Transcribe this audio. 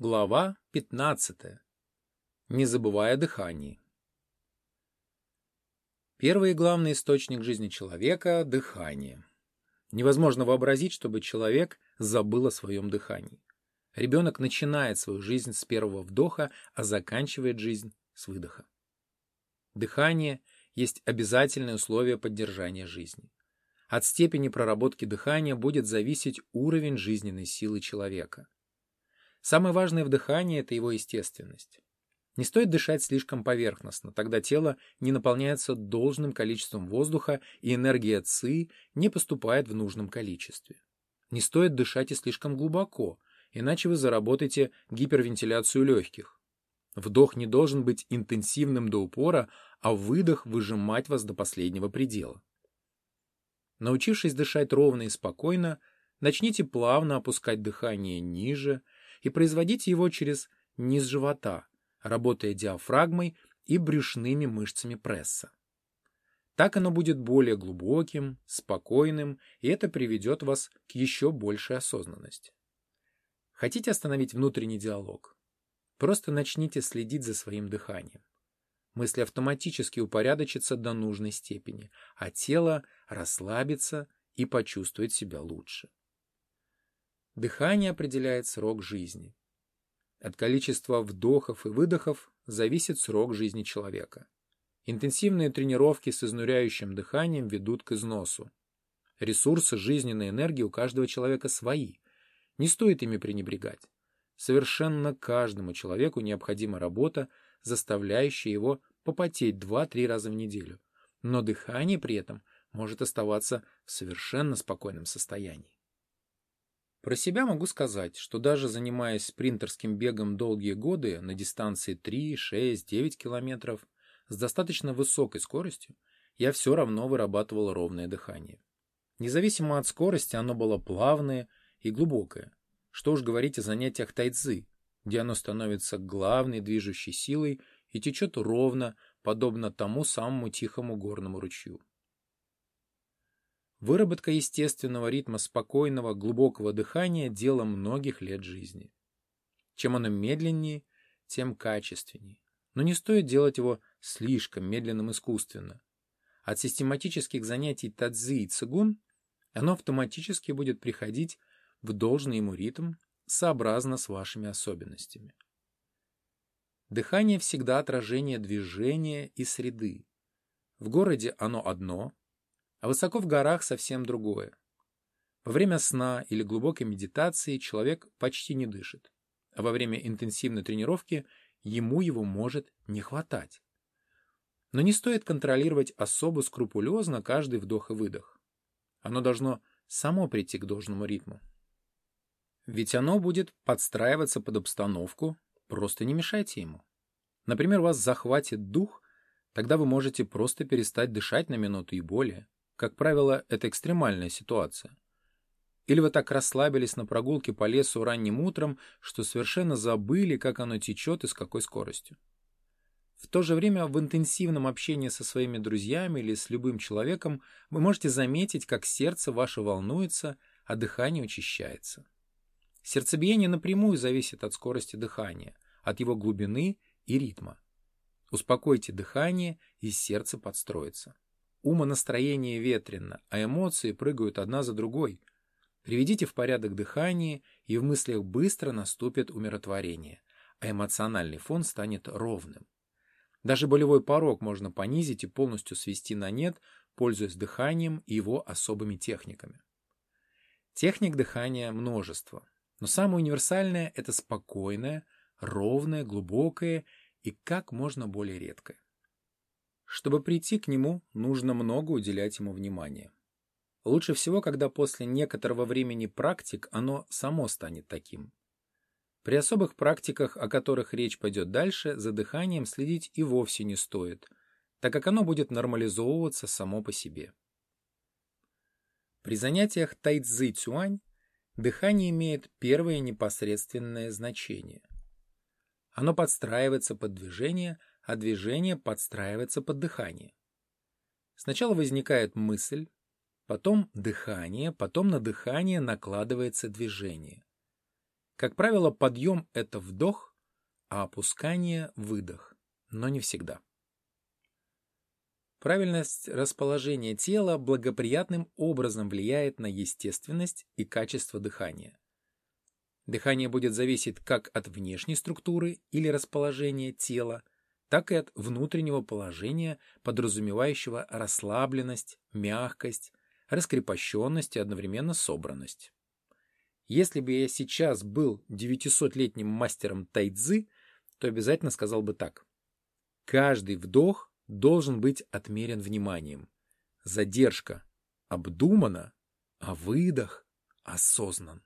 Глава 15. Не забывая дыхании. Первый и главный источник жизни человека – дыхание. Невозможно вообразить, чтобы человек забыл о своем дыхании. Ребенок начинает свою жизнь с первого вдоха, а заканчивает жизнь с выдоха. Дыхание есть обязательное условие поддержания жизни. От степени проработки дыхания будет зависеть уровень жизненной силы человека – Самое важное в дыхании – это его естественность. Не стоит дышать слишком поверхностно, тогда тело не наполняется должным количеством воздуха и энергия ЦИ не поступает в нужном количестве. Не стоит дышать и слишком глубоко, иначе вы заработаете гипервентиляцию легких. Вдох не должен быть интенсивным до упора, а выдох выжимать вас до последнего предела. Научившись дышать ровно и спокойно, начните плавно опускать дыхание ниже – и производить его через низ живота, работая диафрагмой и брюшными мышцами пресса. Так оно будет более глубоким, спокойным, и это приведет вас к еще большей осознанности. Хотите остановить внутренний диалог? Просто начните следить за своим дыханием. Мысли автоматически упорядочатся до нужной степени, а тело расслабится и почувствует себя лучше. Дыхание определяет срок жизни. От количества вдохов и выдохов зависит срок жизни человека. Интенсивные тренировки с изнуряющим дыханием ведут к износу. Ресурсы жизненной энергии у каждого человека свои. Не стоит ими пренебрегать. Совершенно каждому человеку необходима работа, заставляющая его попотеть 2-3 раза в неделю. Но дыхание при этом может оставаться в совершенно спокойном состоянии. Про себя могу сказать, что даже занимаясь спринтерским бегом долгие годы на дистанции 3, 6, 9 километров с достаточно высокой скоростью, я все равно вырабатывал ровное дыхание. Независимо от скорости, оно было плавное и глубокое. Что уж говорить о занятиях тайцзы, где оно становится главной движущей силой и течет ровно, подобно тому самому тихому горному ручью. Выработка естественного ритма спокойного, глубокого дыхания – дело многих лет жизни. Чем оно медленнее, тем качественнее. Но не стоит делать его слишком медленным искусственно. От систематических занятий тадзи и цигун оно автоматически будет приходить в должный ему ритм, сообразно с вашими особенностями. Дыхание всегда отражение движения и среды. В городе оно одно, а высоко в горах совсем другое. Во время сна или глубокой медитации человек почти не дышит, а во время интенсивной тренировки ему его может не хватать. Но не стоит контролировать особо скрупулезно каждый вдох и выдох. Оно должно само прийти к должному ритму. Ведь оно будет подстраиваться под обстановку, просто не мешайте ему. Например, вас захватит дух, тогда вы можете просто перестать дышать на минуту и более. Как правило, это экстремальная ситуация. Или вы так расслабились на прогулке по лесу ранним утром, что совершенно забыли, как оно течет и с какой скоростью. В то же время в интенсивном общении со своими друзьями или с любым человеком вы можете заметить, как сердце ваше волнуется, а дыхание учащается. Сердцебиение напрямую зависит от скорости дыхания, от его глубины и ритма. Успокойте дыхание, и сердце подстроится. Умонастроение ветрено, а эмоции прыгают одна за другой. Приведите в порядок дыхание, и в мыслях быстро наступит умиротворение, а эмоциональный фон станет ровным. Даже болевой порог можно понизить и полностью свести на нет, пользуясь дыханием и его особыми техниками. Техник дыхания множество, но самое универсальное – это спокойное, ровное, глубокое и как можно более редкое. Чтобы прийти к нему, нужно много уделять ему внимания. Лучше всего, когда после некоторого времени практик оно само станет таким. При особых практиках, о которых речь пойдет дальше, за дыханием следить и вовсе не стоит, так как оно будет нормализовываться само по себе. При занятиях тайцзы цюань дыхание имеет первое непосредственное значение. Оно подстраивается под движение, а движение подстраивается под дыхание. Сначала возникает мысль, потом дыхание, потом на дыхание накладывается движение. Как правило, подъем – это вдох, а опускание – выдох, но не всегда. Правильность расположения тела благоприятным образом влияет на естественность и качество дыхания. Дыхание будет зависеть как от внешней структуры или расположения тела, так и от внутреннего положения, подразумевающего расслабленность, мягкость, раскрепощенность и одновременно собранность. Если бы я сейчас был 900-летним мастером тайцзы, то обязательно сказал бы так. Каждый вдох должен быть отмерен вниманием. Задержка обдумана, а выдох осознан.